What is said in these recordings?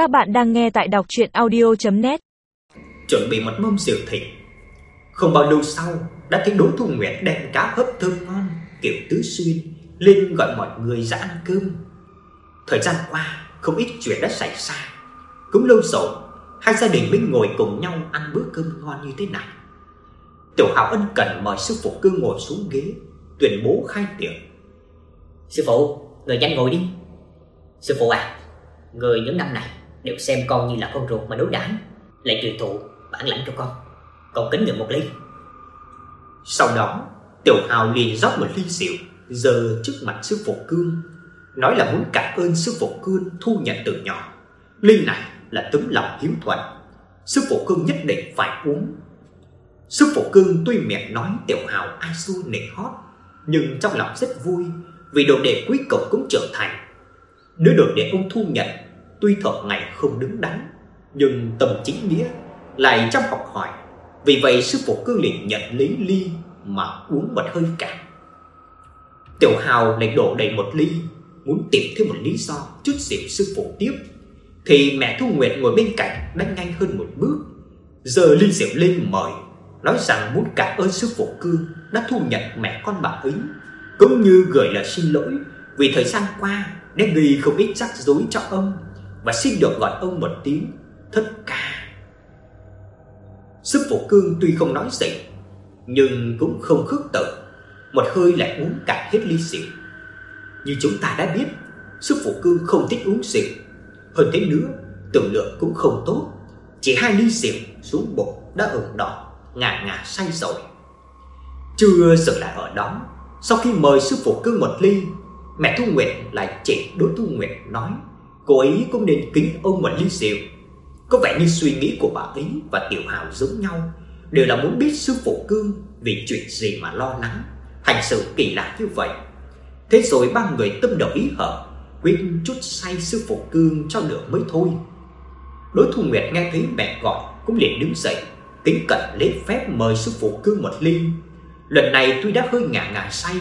Các bạn đang nghe tại đọc chuyện audio.net Chuẩn bị một mâm rượu thịt Không bao lâu sau Đã thấy Đỗ Thu Nguyệt đem cá hấp thơm ngon Kiểu tứ xuyên Lên gọi mọi người ra ăn cơm. Thời gian qua không ít chuyện đã xảy ra. Cũng lâu rồi Hai gia đình mới ngồi cùng nhau ăn bữa cơm ngon như thế này. Tiểu Hảo ân cần mời sư phụ cư ngồi xuống ghế Tuyên bố khai tiệc. Sư phụ, người nhanh ngồi đi. Sư phụ à, người những năm này đều xem con như là con ruột mà đối đãi. Lại truyền thụ, bản lãnh cho con. Con kính người một ly. Sau đó, Tiểu Hào liền rót một ly rượu Giờ trước mặt sư phụ cương, Nói là muốn cảm ơn sư phụ cương thu nhận từ nhỏ. Ly này là tấm lòng hiếu thuận. Sư phụ cương nhất định phải uống. Sư phụ cương tuy miệng nói Tiểu Hào ai su nể hót, Nhưng trong lòng rất vui Vì đồ đệ cuối cùng cũng trưởng thành. Đứa đồ đệ ông thu nhận Tuy thọ ngày không đứng đắn, Nhưng tâm chính nghĩa Lại chăm học hỏi. Vì vậy sư phụ cương liền nhận lấy ly Mà uống một hơi cạn Tiểu Hào lại đổ đầy một ly, Muốn tìm thêm một lý do chút xỉu sư phụ tiếp, Thì mẹ Thu Nguyệt ngồi bên cạnh đánh nhanh hơn một bước. Giờ ly rượu lên mời, Nói rằng muốn cảm ơn sư phụ cương Đã thu nhận mẹ con bà ấy, Cũng như gửi lời xin lỗi Vì thời gian qua đã gây không ít rắc rối cho ông. Và xin được gọi ông một tiếng thất ca. Sư phụ cương tuy không nói gì, Nhưng cũng không khước từ, Một hơi lại uống cạn hết ly rượu. Như chúng ta đã biết, Sư phụ cương không thích uống rượu. Hơn thế nữa Tiểu lượng cũng không tốt, Chỉ hai ly rượu xuống bụng đã ửng đỏ, Ngà ngà say rồi. Chưa dừng lại ở đó, Sau khi mời sư phụ cương một ly, Mẹ Thu Nguyệt lại chỉ đối Thu Nguyệt nói Cô ấy cũng nên kính ông một ly rượu. Có vẻ như suy nghĩ của bà ấy và Tiểu Hào giống nhau, Đều là muốn biết sư phụ cương vì chuyện gì mà lo lắng, Hành xử kỳ lạ như vậy. Thế rồi ba người tâm đầu ý hợp, Quyết chút say sư phụ cương cho được mới thôi. Đối Thu Nguyệt nghe thấy mẹ gọi Cũng liền đứng dậy, Kính cẩn lễ phép mời sư phụ cương một ly. Lần này tuy đã hơi ngả ngả say,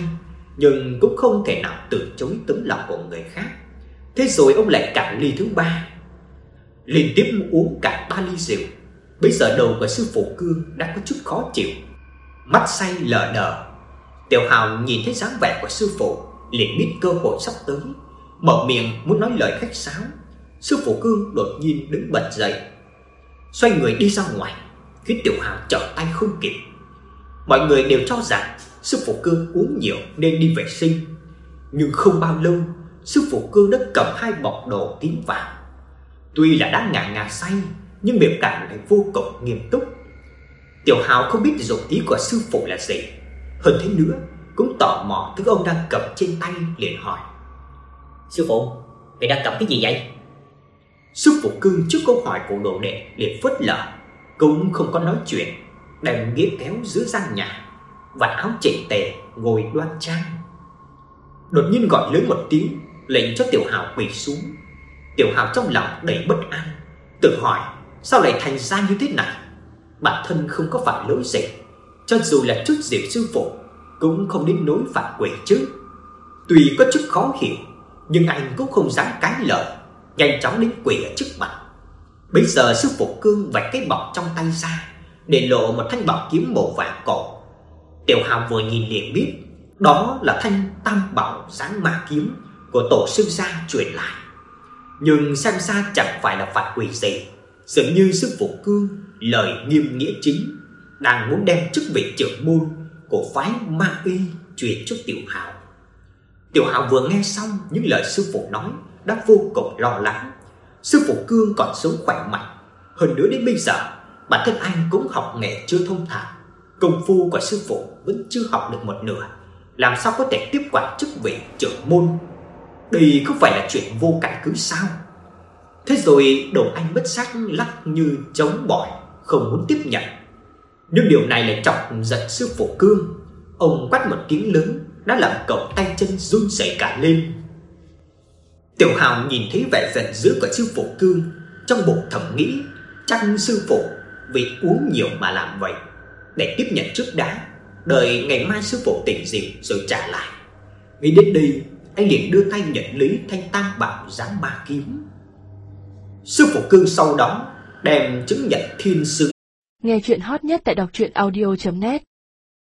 nhưng cũng không thể nào từ chối tấm lòng của người khác. Thế rồi ông lại cạn ly thứ ba. Liên tiếp uống cả ba ly rượu. Bây giờ đầu của sư phụ Cương đã có chút khó chịu, mắt say lờ đờ. Tiểu Hào nhìn thấy dáng vẻ của sư phụ, liền biết cơ hội sắp tới, mở miệng muốn nói lời khách sáo. Sư phụ Cương đột nhiên đứng bật dậy, xoay người đi ra ngoài, khiến Tiểu Hào trở tay không kịp. Mọi người đều cho rằng sư phụ cương uống nhiều nên đi vệ sinh. Nhưng không bao lâu, sư phụ cương đã cầm hai bọc đồ tiến vào. Tuy là đã ngả ngà say, nhưng biểu cảm lại vô cùng nghiêm túc. Tiểu Hào không biết dụng ý của sư phụ là gì, hơn thế nữa cũng tò mò thứ ông đang cầm trên tay liền hỏi: Sư phụ, người đang cầm cái gì vậy? Sư phụ cương trước câu hỏi của đồ đệ liền phớt lờ, cũng không có nói chuyện, đành ghé kéo giữa gian nhà vạt áo chỉnh tề, ngồi đoan trang. Đột nhiên gọi lớn một tiếng, lệnh cho Tiểu Hào quỳ xuống. Tiểu Hào trong lòng đầy bất an, tự hỏi sao lại thành ra như thế này. Bản thân không có phải lỗi gì, cho dù là chút diệu sư phụ cũng không đến nỗi phạm quỷ chứ. Tuy có chút khó hiểu, nhưng anh cũng không dám cãi lời, nhanh chóng đến quỳ ở trước mặt. Bây giờ sư phụ cương vạch cái bọc trong tay ra, để lộ một thanh bảo kiếm màu vàng cổ Tiểu Hào vừa nhìn liền biết, đó là thanh tam bảo sáng ma kiếm của tổ sư gia truyền lại. Nhưng xem ra chẳng phải là phạt quỷ gì, dường như sư phụ cương lời nghiêm nghĩa chính đang muốn đem chức vị trưởng môn của phái Ma Y truyền cho Tiểu Hào. Tiểu Hào vừa nghe xong những lời sư phụ nói đã vô cùng lo lắng. Sư phụ cương còn sống khỏe mạnh, hơn nữa đến bây giờ bản thân anh cũng học nghề chưa thông thạo công phu của sư phụ vẫn chưa học được một nửa, làm sao có thể tiếp quản chức vị trưởng môn? Đây có phải là chuyện vô căn cứ sao? Thế rồi đầu anh bất giác lắc như chống bỏi, không muốn tiếp nhận. Nhưng điều này lại chọc giận sư phụ Cương. Ông quát một tiếng lớn đã làm cậu tay chân run rẩy cả lên. Tiểu Hào nhìn thấy vẻ giận dữ của sư phụ Cương, trong bụng thầm nghĩ chắc sư phụ vì uống nhiều mà làm vậy để tiếp nhận trước đã, đợi ngày mai sư phụ tỉnh rượu rồi trả lại. Nghĩ đến đây, anh liền đưa tay nhận lý thanh tam bảo giáng ma kiếm. Sư phụ cương sau đó đem chứng nhận thiên sư Nghe chuyện hot nhất tại đọc truyện audio.net